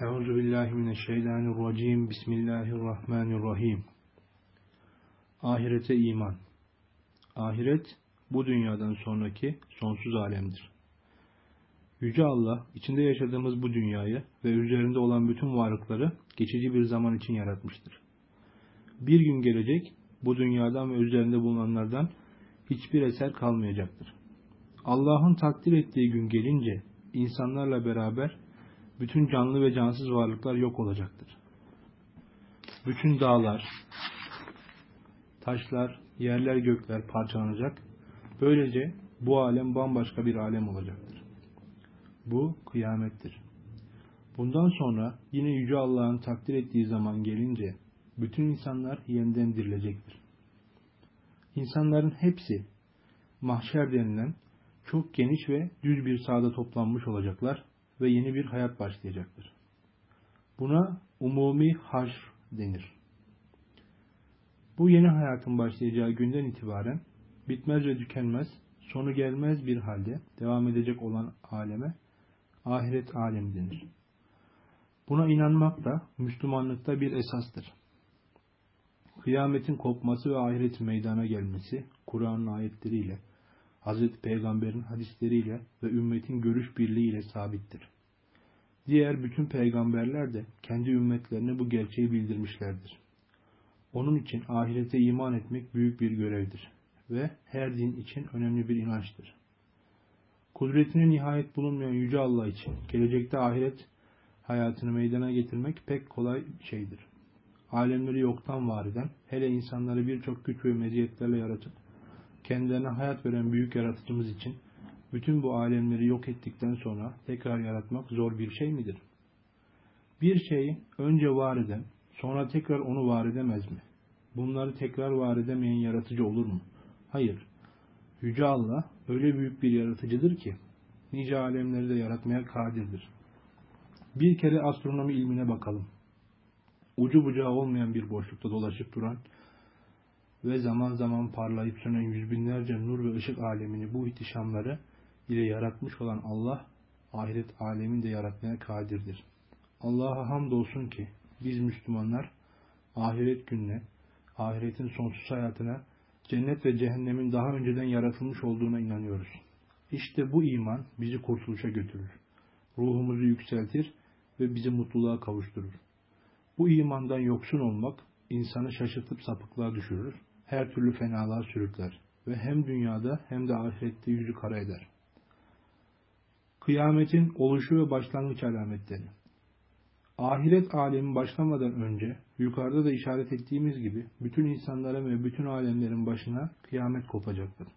Euzu billahi mineşşeytanirracim. Bismillahirrahmanirrahim. Ahirete iman. Ahiret bu dünyadan sonraki sonsuz alemdir. Yüce Allah içinde yaşadığımız bu dünyayı ve üzerinde olan bütün varlıkları geçici bir zaman için yaratmıştır. Bir gün gelecek bu dünyadan ve üzerinde bulunanlardan hiçbir eser kalmayacaktır. Allah'ın takdir ettiği gün gelince insanlarla beraber bütün canlı ve cansız varlıklar yok olacaktır. Bütün dağlar, taşlar, yerler, gökler parçalanacak. Böylece bu alem bambaşka bir alem olacaktır. Bu kıyamettir. Bundan sonra yine Yüce Allah'ın takdir ettiği zaman gelince bütün insanlar yeniden dirilecektir. İnsanların hepsi mahşer denilen çok geniş ve düz bir sahada toplanmış olacaklar ve yeni bir hayat başlayacaktır. Buna umumi haşr denir. Bu yeni hayatın başlayacağı günden itibaren bitmez ve tükenmez, sonu gelmez bir halde devam edecek olan aleme ahiret alemi denir. Buna inanmak da Müslümanlıkta bir esastır. Kıyametin kopması ve ahiretin meydana gelmesi Kur'an'ın ayetleriyle Hazreti Peygamber'in hadisleriyle ve ümmetin görüş birliğiyle sabittir. Diğer bütün peygamberler de kendi ümmetlerine bu gerçeği bildirmişlerdir. Onun için ahirete iman etmek büyük bir görevdir ve her din için önemli bir inançtır. Kudretine nihayet bulunmayan Yüce Allah için gelecekte ahiret hayatını meydana getirmek pek kolay şeydir. Alemleri yoktan var eden, hele insanları birçok güç ve meziyetlerle yaratıp kendilerine hayat veren büyük yaratıcımız için bütün bu alemleri yok ettikten sonra tekrar yaratmak zor bir şey midir? Bir şeyi önce var eden, sonra tekrar onu var edemez mi? Bunları tekrar var edemeyen yaratıcı olur mu? Hayır. Yüce Allah öyle büyük bir yaratıcıdır ki nice alemleri de yaratmaya kadirdir. Bir kere astronomi ilmine bakalım. Ucu bucağı olmayan bir boşlukta dolaşıp duran ve zaman zaman parlayıp sönen yüz binlerce nur ve ışık alemini bu ihtişamları ile yaratmış olan Allah ahiret alemini de yaratmaya kadirdir. Allah'a hamdolsun ki biz Müslümanlar ahiret gününe, ahiretin sonsuz hayatına, cennet ve cehennemin daha önceden yaratılmış olduğuna inanıyoruz. İşte bu iman bizi kurtuluşa götürür. Ruhumuzu yükseltir ve bizi mutluluğa kavuşturur. Bu imandan yoksun olmak insanı şaşırtıp sapıklığa düşürür her türlü fenalığa sürükler ve hem dünyada hem de ahirette yüzü kara eder. Kıyametin oluşu ve başlangıç alametleri Ahiret alemi başlamadan önce yukarıda da işaret ettiğimiz gibi bütün insanlara ve bütün alemlerin başına kıyamet kopacaktır.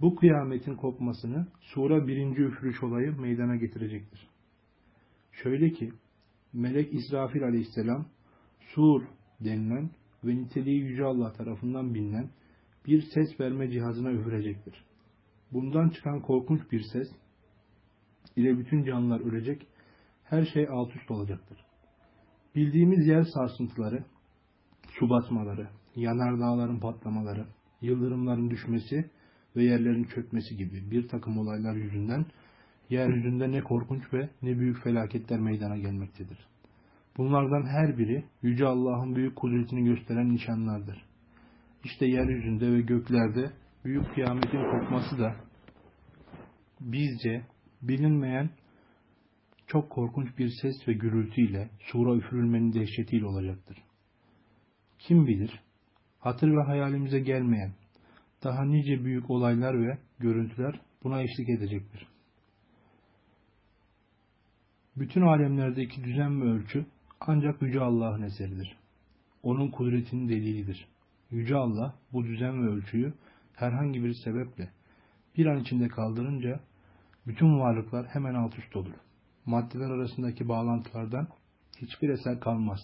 Bu kıyametin kopmasını sura birinci üfürüş olayı meydana getirecektir. Şöyle ki, Melek İsrafil aleyhisselam sur denilen ve niteliği Yüce Allah tarafından bilinen bir ses verme cihazına üfürecektir. Bundan çıkan korkunç bir ses ile bütün canlılar ölecek, her şey alt üst olacaktır. Bildiğimiz yer sarsıntıları, su batmaları, yanardağların patlamaları, yıldırımların düşmesi ve yerlerin çökmesi gibi bir takım olaylar yüzünden yeryüzünde ne korkunç ve ne büyük felaketler meydana gelmektedir. Bunlardan her biri Yüce Allah'ın büyük kudretini gösteren nişanlardır. İşte yeryüzünde ve göklerde büyük kıyametin kopması da bizce bilinmeyen çok korkunç bir ses ve gürültüyle sura üfürülmenin dehşetiyle olacaktır. Kim bilir, hatır ve hayalimize gelmeyen daha nice büyük olaylar ve görüntüler buna eşlik edecektir. Bütün alemlerdeki düzen ve ölçü ancak Yüce Allah'ın eseridir. Onun kudretinin delilidir. Yüce Allah bu düzen ve ölçüyü herhangi bir sebeple bir an içinde kaldırınca bütün varlıklar hemen alt üst olur. Maddeler arasındaki bağlantılardan hiçbir eser kalmaz.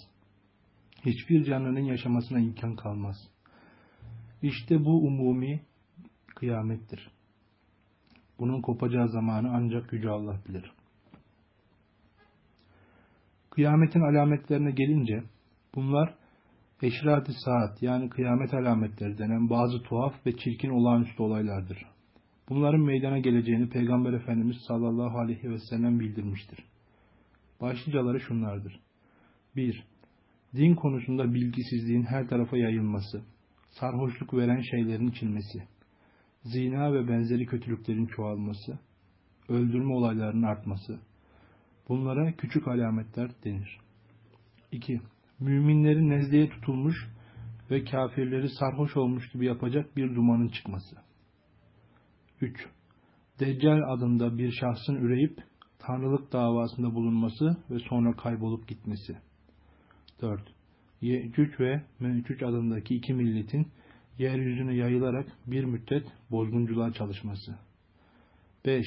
Hiçbir canlının yaşamasına imkan kalmaz. İşte bu umumi kıyamettir. Bunun kopacağı zamanı ancak Yüce Allah bilir. Kıyametin alametlerine gelince bunlar eşrat saat yani kıyamet alametleri denen bazı tuhaf ve çirkin olağanüstü olaylardır. bunların meydana geleceğini Peygamber Efendimiz sallallahu aleyhi ve sellem bildirmiştir. Başlıcaları şunlardır. 1. Din konusunda bilgisizliğin her tarafa yayılması, sarhoşluk veren şeylerin içilmesi, zina ve benzeri kötülüklerin çoğalması, öldürme olaylarının artması. Bunlara küçük alametler denir. 2. Müminlerin nezleye tutulmuş ve kafirleri sarhoş olmuş gibi yapacak bir dumanın çıkması. 3. Deccal adında bir şahsın üreyip tanrılık davasında bulunması ve sonra kaybolup gitmesi. 4. Yecüc ve Mecüc adındaki iki milletin yeryüzüne yayılarak bir müddet bozgunculuğa çalışması. 5.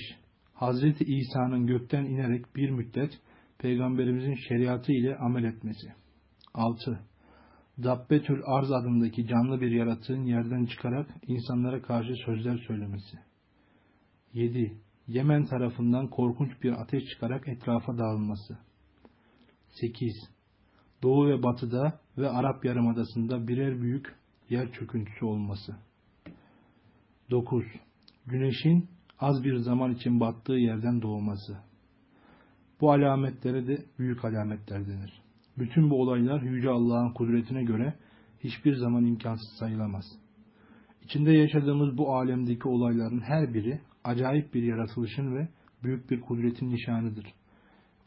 Hazreti İsa'nın gökten inerek bir müddet Peygamberimizin şeriatı ile amel etmesi. 6. Dabbetül Arz adındaki canlı bir yaratığın yerden çıkarak insanlara karşı sözler söylemesi. 7. Yemen tarafından korkunç bir ateş çıkarak etrafa dağılması. 8. Doğu ve batıda ve Arap Yarımadası'nda birer büyük yer çöküntüsü olması. 9. Güneşin az bir zaman için battığı yerden doğması. Bu alametlere de büyük alametler denir. Bütün bu olaylar Yüce Allah'ın kudretine göre hiçbir zaman imkansız sayılamaz. İçinde yaşadığımız bu alemdeki olayların her biri acayip bir yaratılışın ve büyük bir kudretin nişanıdır.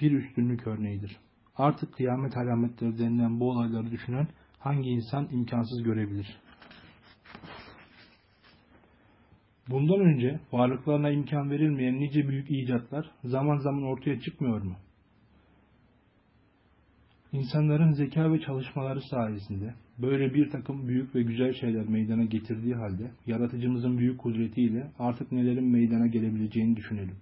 Bir üstünlük örneğidir. Artık kıyamet alametleri denilen bu olayları düşünen hangi insan imkansız görebilir? Bundan önce varlıklarına imkan verilmeyen nice büyük icatlar zaman zaman ortaya çıkmıyor mu? İnsanların zeka ve çalışmaları sayesinde böyle bir takım büyük ve güzel şeyler meydana getirdiği halde yaratıcımızın büyük kudretiyle artık nelerin meydana gelebileceğini düşünelim.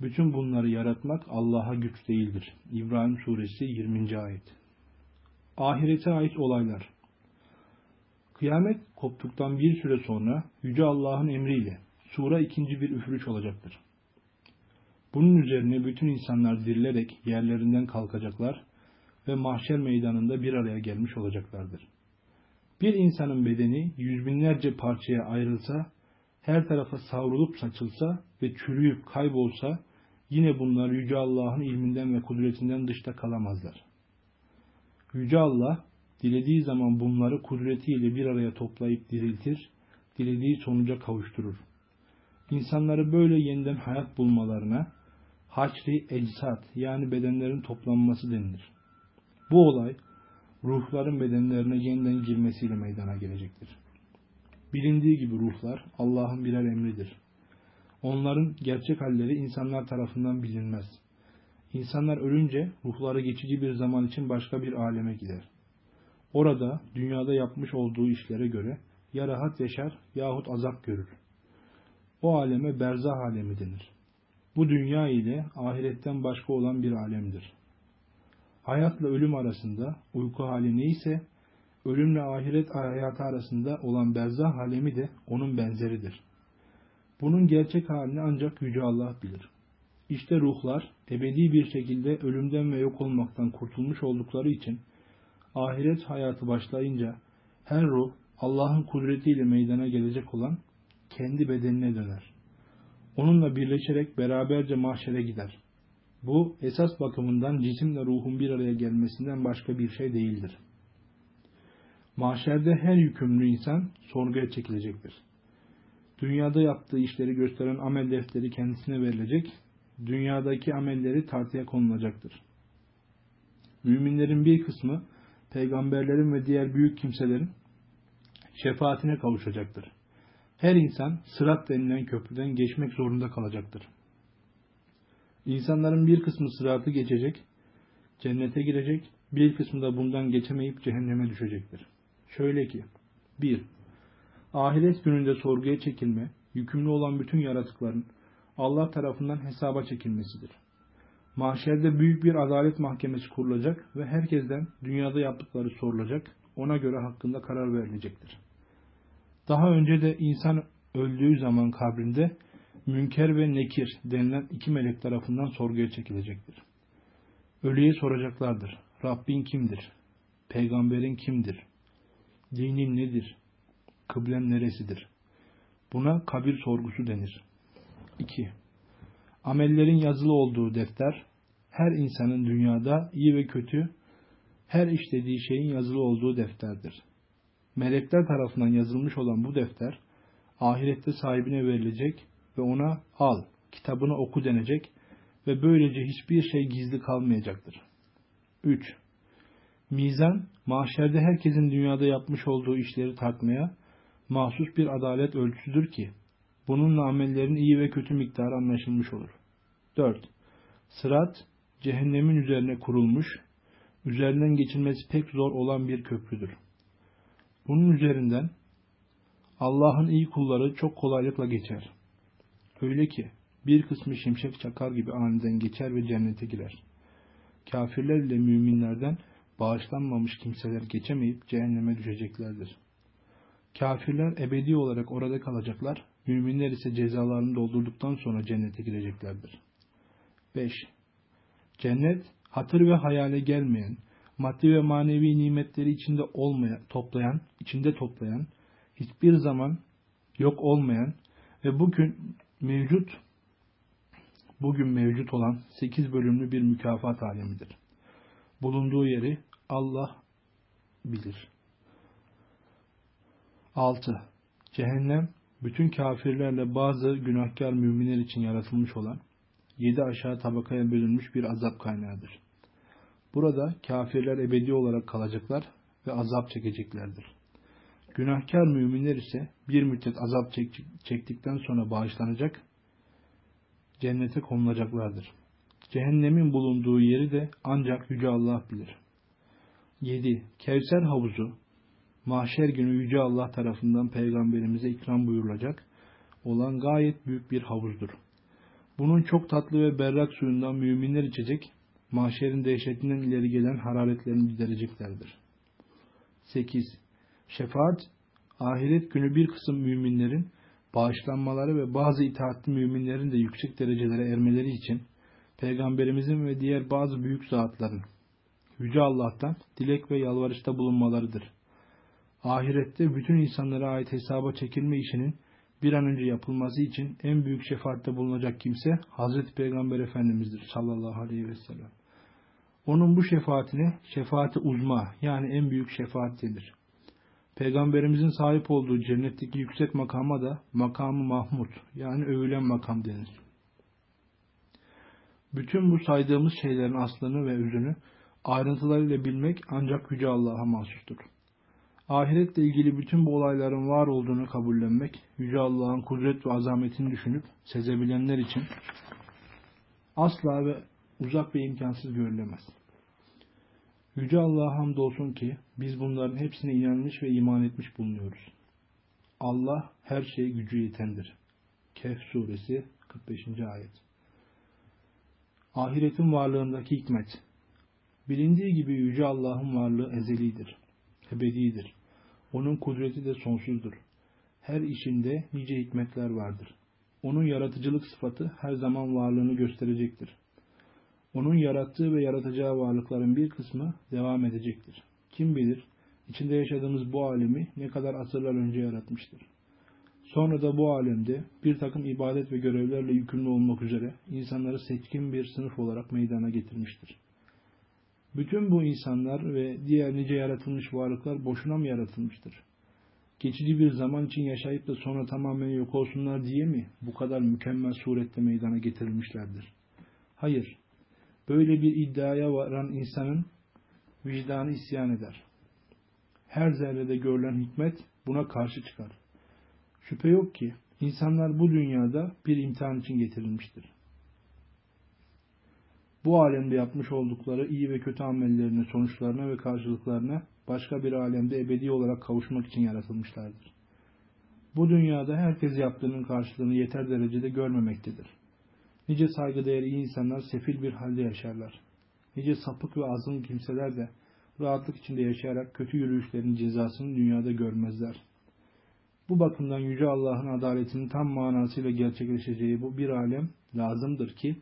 Bütün bunları yaratmak Allah'a güç değildir. İbrahim Suresi 20. ayet. Ahirete ait olaylar. Kıyamet koptuktan bir süre sonra Yüce Allah'ın emriyle sura ikinci bir üfürüş olacaktır. Bunun üzerine bütün insanlar dirilerek yerlerinden kalkacaklar ve mahşer meydanında bir araya gelmiş olacaklardır. Bir insanın bedeni yüz binlerce parçaya ayrılsa, her tarafa savrulup saçılsa ve çürüyüp kaybolsa, yine bunlar Yüce Allah'ın ilminden ve kudretinden dışta kalamazlar. Yüce Allah, dilediği zaman bunları kudretiyle bir araya toplayıp diriltir, dilediği sonuca kavuşturur. İnsanları böyle yeniden hayat bulmalarına, haçri eczat yani bedenlerin toplanması denilir. Bu olay ruhların bedenlerine yeniden girmesiyle meydana gelecektir. Bilindiği gibi ruhlar Allah'ın birer emridir. Onların gerçek halleri insanlar tarafından bilinmez. İnsanlar ölünce ruhları geçici bir zaman için başka bir aleme gider. Orada dünyada yapmış olduğu işlere göre ya rahat yaşar yahut azap görür. O aleme berzah alemi denir. Bu dünya ile ahiretten başka olan bir alemdir hayatla ölüm arasında uyku hali neyse, ölümle ahiret hayatı arasında olan berzah alemi de onun benzeridir. Bunun gerçek halini ancak Yüce Allah bilir. İşte ruhlar ebedi bir şekilde ölümden ve yok olmaktan kurtulmuş oldukları için ahiret hayatı başlayınca her ruh Allah'ın kudretiyle meydana gelecek olan kendi bedenine döner. Onunla birleşerek beraberce mahşere gider. Bu esas bakımından cisimle ruhun bir araya gelmesinden başka bir şey değildir. Mahşerde her yükümlü insan sorguya çekilecektir. Dünyada yaptığı işleri gösteren amel defteri kendisine verilecek, dünyadaki amelleri tartıya konulacaktır. Müminlerin bir kısmı peygamberlerin ve diğer büyük kimselerin şefaatine kavuşacaktır. Her insan sırat denilen köprüden geçmek zorunda kalacaktır. İnsanların bir kısmı sıratı geçecek, cennete girecek, bir kısmı da bundan geçemeyip cehenneme düşecektir. Şöyle ki, 1. Ahiret gününde sorguya çekilme, yükümlü olan bütün yaratıkların Allah tarafından hesaba çekilmesidir. Mahşerde büyük bir adalet mahkemesi kurulacak ve herkesten dünyada yaptıkları sorulacak, ona göre hakkında karar verilecektir. Daha önce de insan öldüğü zaman kabrinde Münker ve Nekir denilen iki melek tarafından sorguya çekilecektir. Ölüye soracaklardır. Rabbin kimdir? Peygamberin kimdir? Dinin nedir? Kıblen neresidir? Buna kabir sorgusu denir. 2. Amellerin yazılı olduğu defter, her insanın dünyada iyi ve kötü her işlediği şeyin yazılı olduğu defterdir. Melekler tarafından yazılmış olan bu defter, ahirette sahibine verilecek ve ona al, kitabını oku denecek ve böylece hiçbir şey gizli kalmayacaktır. 3. Mizan, mahşerde herkesin dünyada yapmış olduğu işleri tartmaya mahsus bir adalet ölçüsüdür ki, bununla amellerin iyi ve kötü miktarı anlaşılmış olur. 4. Sırat, cehennemin üzerine kurulmuş, üzerinden geçilmesi pek zor olan bir köprüdür. Bunun üzerinden Allah'ın iyi kulları çok kolaylıkla geçer. Öyle ki bir kısmı şimşek çakar gibi aniden geçer ve cennete girer. Kafirler ile müminlerden bağışlanmamış kimseler geçemeyip cehenneme düşeceklerdir. Kafirler ebedi olarak orada kalacaklar, müminler ise cezalarını doldurduktan sonra cennete gireceklerdir. 5. Cennet, hatır ve hayale gelmeyen, maddi ve manevi nimetleri içinde olmayan, toplayan, içinde toplayan, hiçbir zaman yok olmayan ve bugün mevcut bugün mevcut olan 8 bölümlü bir mükafat alemidir. Bulunduğu yeri Allah bilir. 6. Cehennem bütün kafirlerle bazı günahkar müminler için yaratılmış olan yedi aşağı tabakaya bölünmüş bir azap kaynağıdır. Burada kafirler ebedi olarak kalacaklar ve azap çekeceklerdir. Günahkar müminler ise bir müddet azap çektikten sonra bağışlanacak, cennete konulacaklardır. Cehennemin bulunduğu yeri de ancak Yüce Allah bilir. 7. Kevser havuzu, mahşer günü Yüce Allah tarafından peygamberimize ikram buyurulacak olan gayet büyük bir havuzdur. Bunun çok tatlı ve berrak suyundan müminler içecek, mahşerin dehşetinden ileri gelen hararetlerini gidereceklerdir. 8. Şefaat, ahiret günü bir kısım müminlerin bağışlanmaları ve bazı itaatli müminlerin de yüksek derecelere ermeleri için Peygamberimizin ve diğer bazı büyük zatların Yüce Allah'tan dilek ve yalvarışta bulunmalarıdır. Ahirette bütün insanlara ait hesaba çekilme işinin bir an önce yapılması için en büyük şefaatte bulunacak kimse Hazreti Peygamber Efendimiz'dir sallallahu aleyhi ve sellem. Onun bu şefaatine şefaati uzma yani en büyük şefaat denir. Peygamberimizin sahip olduğu cennetteki yüksek makama da makamı Mahmud yani övülen makam denir. Bütün bu saydığımız şeylerin aslını ve özünü ayrıntılarıyla bilmek ancak Yüce Allah'a mahsustur. Ahiretle ilgili bütün bu olayların var olduğunu kabullenmek, Yüce Allah'ın kudret ve azametini düşünüp sezebilenler için asla ve uzak ve imkansız görülemez. Yüce Allah'a hamdolsun ki biz bunların hepsine inanmış ve iman etmiş bulunuyoruz. Allah her şeye gücü yetendir. Kehf suresi 45. ayet. Ahiretin varlığındaki hikmet. Bilindiği gibi Yüce Allah'ın varlığı ezelidir, ebedidir. Onun kudreti de sonsuzdur. Her işinde nice hikmetler vardır. Onun yaratıcılık sıfatı her zaman varlığını gösterecektir. Onun yarattığı ve yaratacağı varlıkların bir kısmı devam edecektir. Kim bilir, içinde yaşadığımız bu alemi ne kadar asırlar önce yaratmıştır. Sonra da bu alemde bir takım ibadet ve görevlerle yükümlü olmak üzere insanları seçkin bir sınıf olarak meydana getirmiştir. Bütün bu insanlar ve diğer nice yaratılmış varlıklar boşuna mı yaratılmıştır? Geçici bir zaman için yaşayıp da sonra tamamen yok olsunlar diye mi bu kadar mükemmel surette meydana getirilmişlerdir? Hayır. Böyle bir iddiaya varan insanın vicdanı isyan eder. Her zerrede görülen hikmet buna karşı çıkar. Şüphe yok ki insanlar bu dünyada bir imtihan için getirilmiştir bu alemde yapmış oldukları iyi ve kötü amellerine, sonuçlarına ve karşılıklarına başka bir alemde ebedi olarak kavuşmak için yaratılmışlardır. Bu dünyada herkes yaptığının karşılığını yeter derecede görmemektedir. Nice saygıdeğer iyi insanlar sefil bir halde yaşarlar. Nice sapık ve azın kimseler de rahatlık içinde yaşayarak kötü yürüyüşlerin cezasını dünyada görmezler. Bu bakımdan Yüce Allah'ın adaletinin tam manasıyla gerçekleşeceği bu bir alem lazımdır ki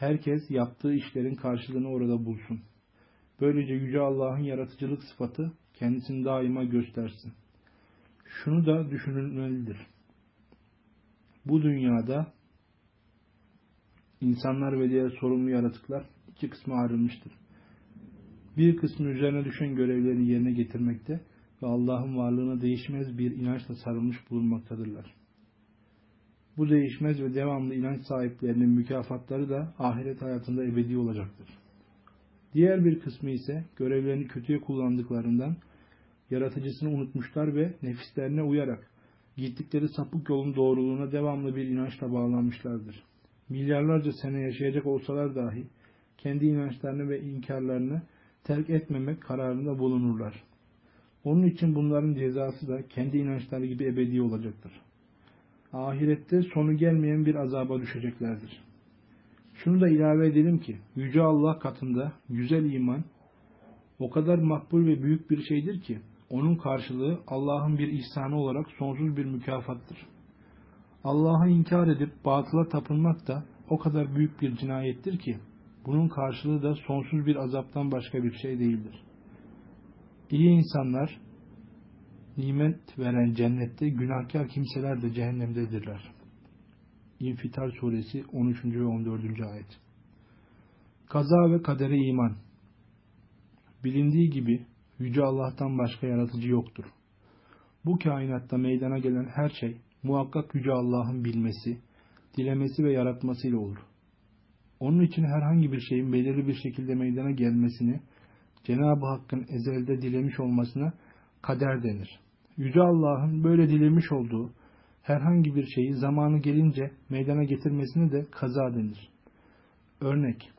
herkes yaptığı işlerin karşılığını orada bulsun. Böylece Yüce Allah'ın yaratıcılık sıfatı kendisini daima göstersin. Şunu da düşünülmelidir. bu dünyada insanlar ve diğer sorumlu yaratıklar iki kısma ayrılmıştır. Bir kısmı üzerine düşen görevlerini yerine getirmekte ve Allah'ın varlığına değişmez bir inançla sarılmış bulunmaktadırlar. Bu değişmez ve devamlı inanç sahiplerinin mükafatları da ahiret hayatında ebedi olacaktır. Diğer bir kısmı ise görevlerini kötüye kullandıklarından yaratıcısını unutmuşlar ve nefislerine uyarak gittikleri sapık yolun doğruluğuna devamlı bir inançla bağlanmışlardır. Milyarlarca sene yaşayacak olsalar dahi kendi inançlarını ve inkarlarını terk etmemek kararında bulunurlar. Onun için bunların cezası da kendi inançları gibi ebedi olacaktır. Ahirette sonu gelmeyen bir azaba düşeceklerdir. Şunu da ilave edelim ki, Yüce Allah katında güzel iman o kadar makbul ve büyük bir şeydir ki, onun karşılığı Allah'ın bir ihsanı olarak sonsuz bir mükafattır. Allah'ı inkar edip batıla tapınmak da o kadar büyük bir cinayettir ki, bunun karşılığı da sonsuz bir azaptan başka bir şey değildir. İyi insanlar, nimet veren cennette, günahkar kimseler de cehennemdedirler. İnfitar suresi 13. ve 14. ayet. Kaza ve kadere iman. Bilindiği gibi Yüce Allah'tan başka yaratıcı yoktur. Bu kainatta meydana gelen her şey muhakkak Yüce Allah'ın bilmesi, dilemesi ve yaratmasıyla olur. Onun için herhangi bir şeyin belirli bir şekilde meydana gelmesini, Cenab-ı Hakk'ın ezelde dilemiş olmasına kader denir. Yüce Allah'ın böyle dilemiş olduğu herhangi bir şeyi zamanı gelince meydana getirmesine de kaza denir. Örnek,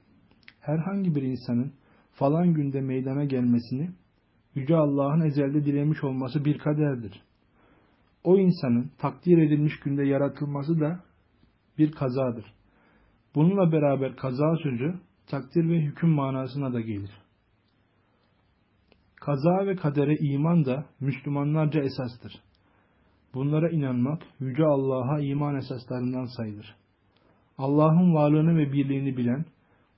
herhangi bir insanın falan günde meydana gelmesini Yüce Allah'ın ezelde dilemiş olması bir kaderdir. O insanın takdir edilmiş günde yaratılması da bir kazadır. Bununla beraber kaza sözü takdir ve hüküm manasına da gelir. Kaza ve kadere iman da Müslümanlarca esastır. Bunlara inanmak Yüce Allah'a iman esaslarından sayılır. Allah'ın varlığını ve birliğini bilen,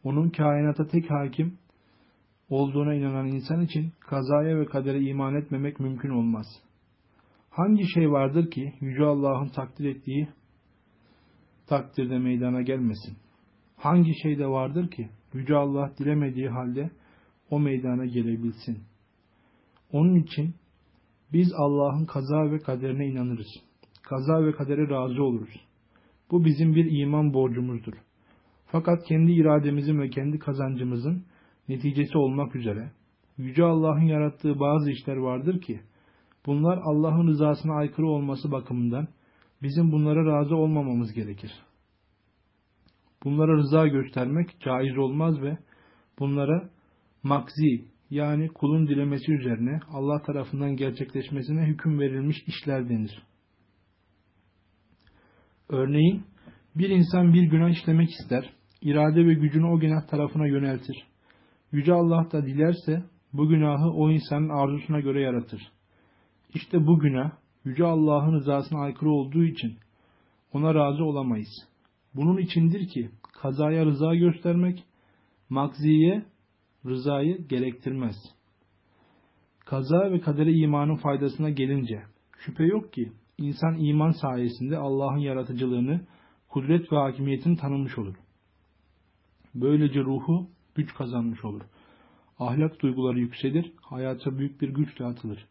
onun kainata tek hakim olduğuna inanan insan için kazaya ve kadere iman etmemek mümkün olmaz. Hangi şey vardır ki Yüce Allah'ın takdir ettiği takdirde meydana gelmesin? Hangi şey de vardır ki Yüce Allah dilemediği halde o meydana gelebilsin? Onun için biz Allah'ın kaza ve kaderine inanırız. Kaza ve kadere razı oluruz. Bu bizim bir iman borcumuzdur. Fakat kendi irademizin ve kendi kazancımızın neticesi olmak üzere Yüce Allah'ın yarattığı bazı işler vardır ki bunlar Allah'ın rızasına aykırı olması bakımından bizim bunlara razı olmamamız gerekir. Bunlara rıza göstermek caiz olmaz ve bunlara makzi yani kulun dilemesi üzerine Allah tarafından gerçekleşmesine hüküm verilmiş işler denir. Örneğin bir insan bir günah işlemek ister, irade ve gücünü o günah tarafına yöneltir. Yüce Allah da dilerse bu günahı o insanın arzusuna göre yaratır. İşte bu günah Yüce Allah'ın rızasına aykırı olduğu için ona razı olamayız. Bunun içindir ki kazaya rıza göstermek, makziye rızayı gerektirmez. Kaza ve kadere imanın faydasına gelince, şüphe yok ki insan iman sayesinde Allah'ın yaratıcılığını, kudret ve hakimiyetini tanımış olur. Böylece ruhu güç kazanmış olur. Ahlak duyguları yükselir, hayata büyük bir güçle atılır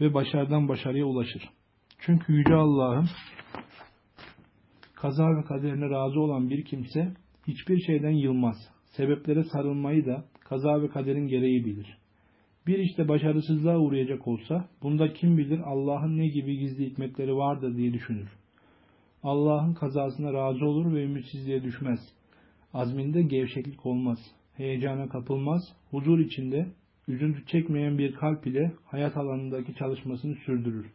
ve başarıdan başarıya ulaşır. Çünkü Yüce Allah'ın kaza ve kaderine razı olan bir kimse hiçbir şeyden yılmaz. Sebeplere sarılmayı da kaza ve kaderin gereği bilir. Bir işte başarısızlığa uğrayacak olsa bunda kim bilir Allah'ın ne gibi gizli hikmetleri vardır diye düşünür. Allah'ın kazasına razı olur ve ümitsizliğe düşmez. Azminde gevşeklik olmaz. Heyecana kapılmaz. Huzur içinde üzüntü çekmeyen bir kalp ile hayat alanındaki çalışmasını sürdürür.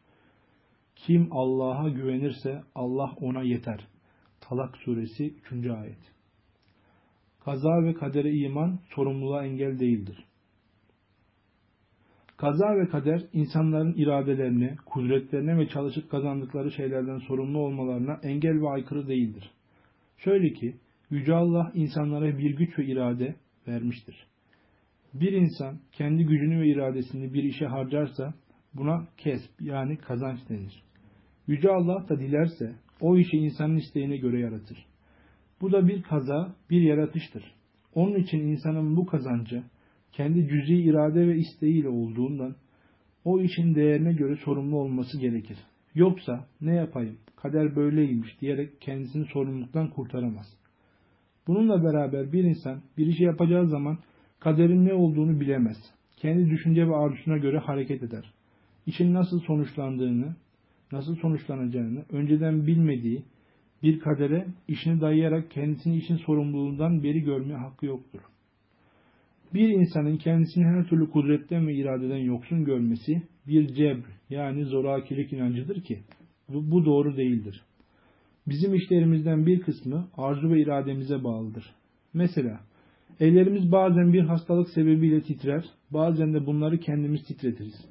Kim Allah'a güvenirse Allah ona yeter. Talak suresi 3. ayet. Kaza ve kadere iman sorumluluğa engel değildir. Kaza ve kader insanların iradelerine, kudretlerine ve çalışıp kazandıkları şeylerden sorumlu olmalarına engel ve aykırı değildir. Şöyle ki, Yüce Allah insanlara bir güç ve irade vermiştir. Bir insan kendi gücünü ve iradesini bir işe harcarsa buna kesp yani kazanç denir. Yüce Allah da dilerse o işi insanın isteğine göre yaratır. Bu da bir kaza, bir yaratıştır. Onun için insanın bu kazancı kendi cüzi irade ve isteğiyle olduğundan o işin değerine göre sorumlu olması gerekir. Yoksa ne yapayım, kader böyleymiş diyerek kendisini sorumluluktan kurtaramaz. Bununla beraber bir insan bir işi yapacağı zaman kaderin ne olduğunu bilemez. Kendi düşünce ve arzusuna göre hareket eder. İşin nasıl sonuçlandığını, nasıl sonuçlanacağını önceden bilmediği bir kadere işini dayayarak kendisini işin sorumluluğundan beri görme hakkı yoktur. Bir insanın kendisini her türlü kudretten ve iradeden yoksun görmesi bir cebr yani zorakilik inancıdır ki bu doğru değildir. Bizim işlerimizden bir kısmı arzu ve irademize bağlıdır. Mesela ellerimiz bazen bir hastalık sebebiyle titrer, bazen de bunları kendimiz titretiriz.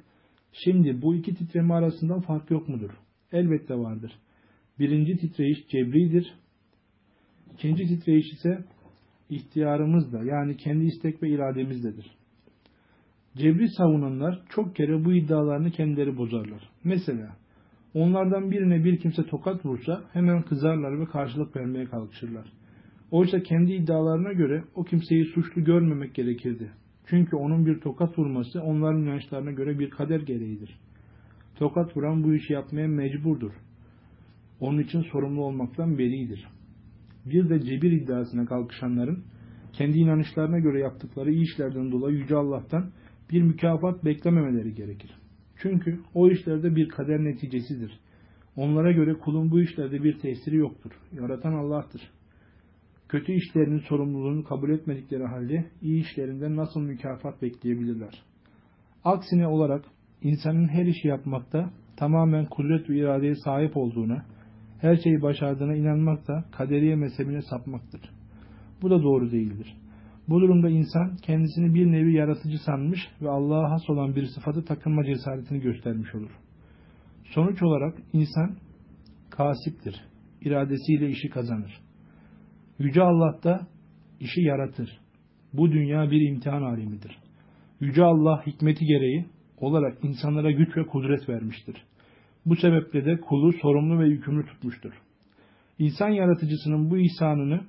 Şimdi bu iki titreme arasında fark yok mudur? Elbette vardır. Birinci titreyiş cebridir. İkinci titreyiş ise ihtiyarımızla yani kendi istek ve irademizdedir. Cebri savunanlar çok kere bu iddialarını kendileri bozarlar. Mesela onlardan birine bir kimse tokat vursa hemen kızarlar ve karşılık vermeye kalkışırlar. Oysa kendi iddialarına göre o kimseyi suçlu görmemek gerekirdi. Çünkü onun bir tokat vurması onların inançlarına göre bir kader gereğidir. Tokat vuran bu işi yapmaya mecburdur. Onun için sorumlu olmaktan beridir. Bir de cebir iddiasına kalkışanların kendi inanışlarına göre yaptıkları iyi işlerden dolayı Yüce Allah'tan bir mükafat beklememeleri gerekir. Çünkü o işlerde bir kader neticesidir. Onlara göre kulun bu işlerde bir tesiri yoktur. Yaratan Allah'tır. Kötü işlerinin sorumluluğunu kabul etmedikleri halde iyi işlerinden nasıl mükafat bekleyebilirler? Aksine olarak insanın her işi yapmakta tamamen kudret ve iradeye sahip olduğuna, her şeyi başardığına inanmak da kaderiye mezhebine sapmaktır. Bu da doğru değildir. Bu durumda insan kendisini bir nevi yaratıcı sanmış ve Allah'a has olan bir sıfatı takınma cesaretini göstermiş olur. Sonuç olarak insan kasiptir. İradesiyle işi kazanır. Yüce Allah da işi yaratır. Bu dünya bir imtihan alemidir. Yüce Allah hikmeti gereği olarak insanlara güç ve kudret vermiştir. Bu sebeple de kulu sorumlu ve yükümlü tutmuştur. İnsan yaratıcısının bu ihsanını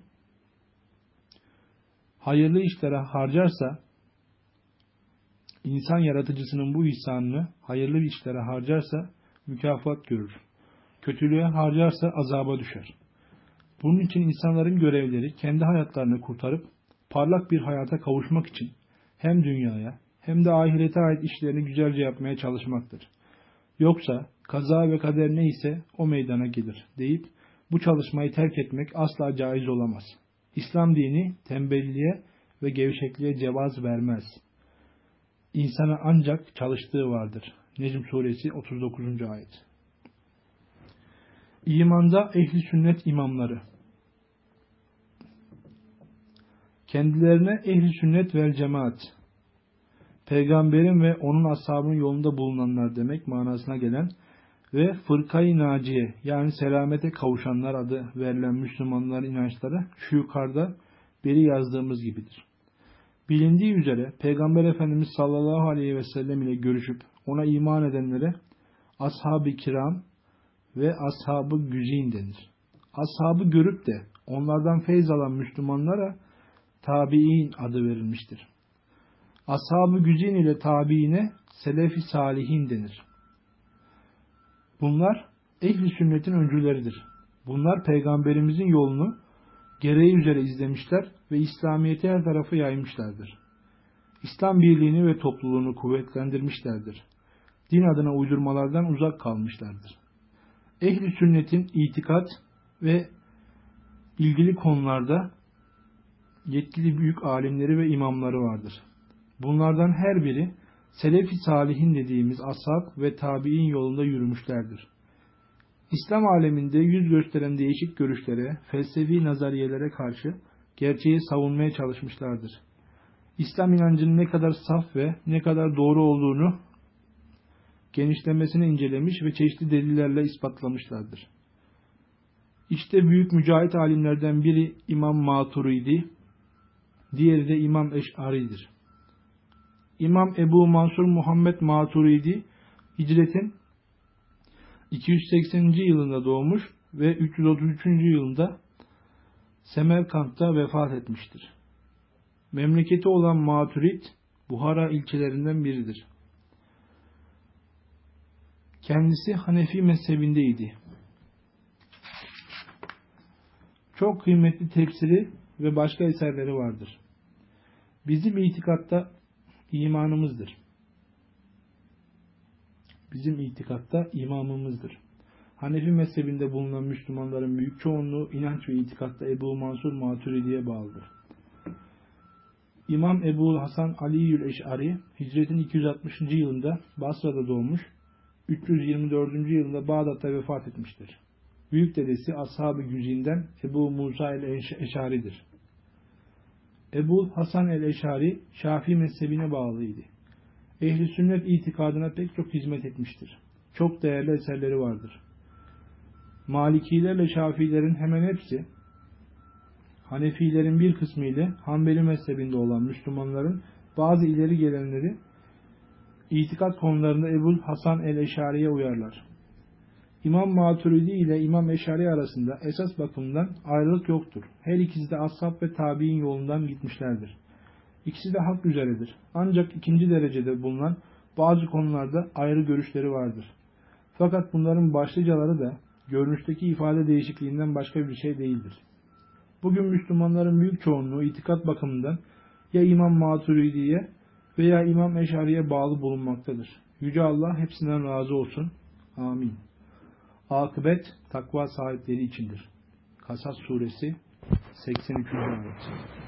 hayırlı işlere harcarsa, insan yaratıcısının bu ihsanını hayırlı işlere harcarsa mükafat görür. Kötülüğe harcarsa azaba düşer. Bunun için insanların görevleri kendi hayatlarını kurtarıp parlak bir hayata kavuşmak için hem dünyaya hem de ahirete ait işlerini güzelce yapmaya çalışmaktır. Yoksa kaza ve kader neyse o meydana gelir deyip bu çalışmayı terk etmek asla caiz olamaz. İslam dini tembelliğe ve gevşekliğe cevaz vermez. İnsana ancak çalıştığı vardır. Necm suresi 39. ayet. İmanda ehli sünnet imamları kendilerine ehli sünnet vel cemaat peygamberin ve onun ashabının yolunda bulunanlar demek manasına gelen ve fırkayı naciye yani selamete kavuşanlar adı verilen Müslümanların inançları şu yukarıda beri yazdığımız gibidir. Bilindiği üzere Peygamber Efendimiz sallallahu aleyhi ve sellem ile görüşüp ona iman edenlere ashab-ı kiram ve ashab-ı güzin denir. Ashabı görüp de onlardan feyz alan Müslümanlara tabi'in adı verilmiştir. Ashab-ı güzin ile tabiine selefi salihin denir. Bunlar ehli sünnetin öncüleridir. Bunlar peygamberimizin yolunu gereği üzere izlemişler ve İslamiyet'i her tarafa yaymışlardır. İslam birliğini ve topluluğunu kuvvetlendirmişlerdir. Din adına uydurmalardan uzak kalmışlardır. Ehli sünnetin itikat ve ilgili konularda yetkili büyük alimleri ve imamları vardır. Bunlardan her biri Selefi Salihin dediğimiz ashab ve tabi'in yolunda yürümüşlerdir. İslam aleminde yüz gösteren değişik görüşlere, felsefi nazariyelere karşı gerçeği savunmaya çalışmışlardır. İslam inancının ne kadar saf ve ne kadar doğru olduğunu genişlemesini incelemiş ve çeşitli delillerle ispatlamışlardır. İşte büyük mücahit alimlerden biri İmam Maturidi, diğeri de İmam Eş'ari'dir. İmam Ebu Mansur Muhammed Maturidi hicretin 280. yılında doğmuş, ve 333. yılında Semerkant'ta vefat etmiştir. Memleketi olan Maturit, Buhara ilçelerinden biridir. Kendisi Hanefi mezhebindeydi. Çok kıymetli tefsiri ve başka eserleri vardır. Bizim itikatta imanımızdır. Bizim itikatta imamımızdır. Hanefi mezhebinde bulunan Müslümanların büyük çoğunluğu inanç ve itikatta Ebu Mansur Maturidi'ye bağlıdır. İmam Ebu Hasan Ali'yül Eş'ari hicretin 260. yılında Basra'da doğmuş, 324. yılında Bağdat'ta vefat etmiştir. Büyük dedesi Ashab-ı Güzin'den Ebu Musa el-Eşari'dir. Ebu Hasan el-Eşari Şafii mezhebine bağlıydı. Ehli sünnet itikadına pek çok hizmet etmiştir. Çok değerli eserleri vardır. Malikilerle Şafiilerin hemen hepsi Hanefilerin bir kısmı ile Hanbeli mezhebinde olan Müslümanların bazı ileri gelenleri itikat konularında Ebu Hasan el-Eşari'ye uyarlar. İmam Maturidi ile İmam Eşari arasında esas bakımdan ayrılık yoktur. Her ikisi de ashab ve tabi'in yolundan gitmişlerdir. İkisi de hak üzeredir. Ancak ikinci derecede bulunan bazı konularda ayrı görüşleri vardır. Fakat bunların başlıcaları da görünüşteki ifade değişikliğinden başka bir şey değildir. Bugün Müslümanların büyük çoğunluğu itikat bakımından ya İmam Maturidi'ye veya İmam Eşari'ye bağlı bulunmaktadır. Yüce Allah hepsinden razı olsun. Amin. Akıbet takva sahipleri içindir. Kasas suresi 83. ayet.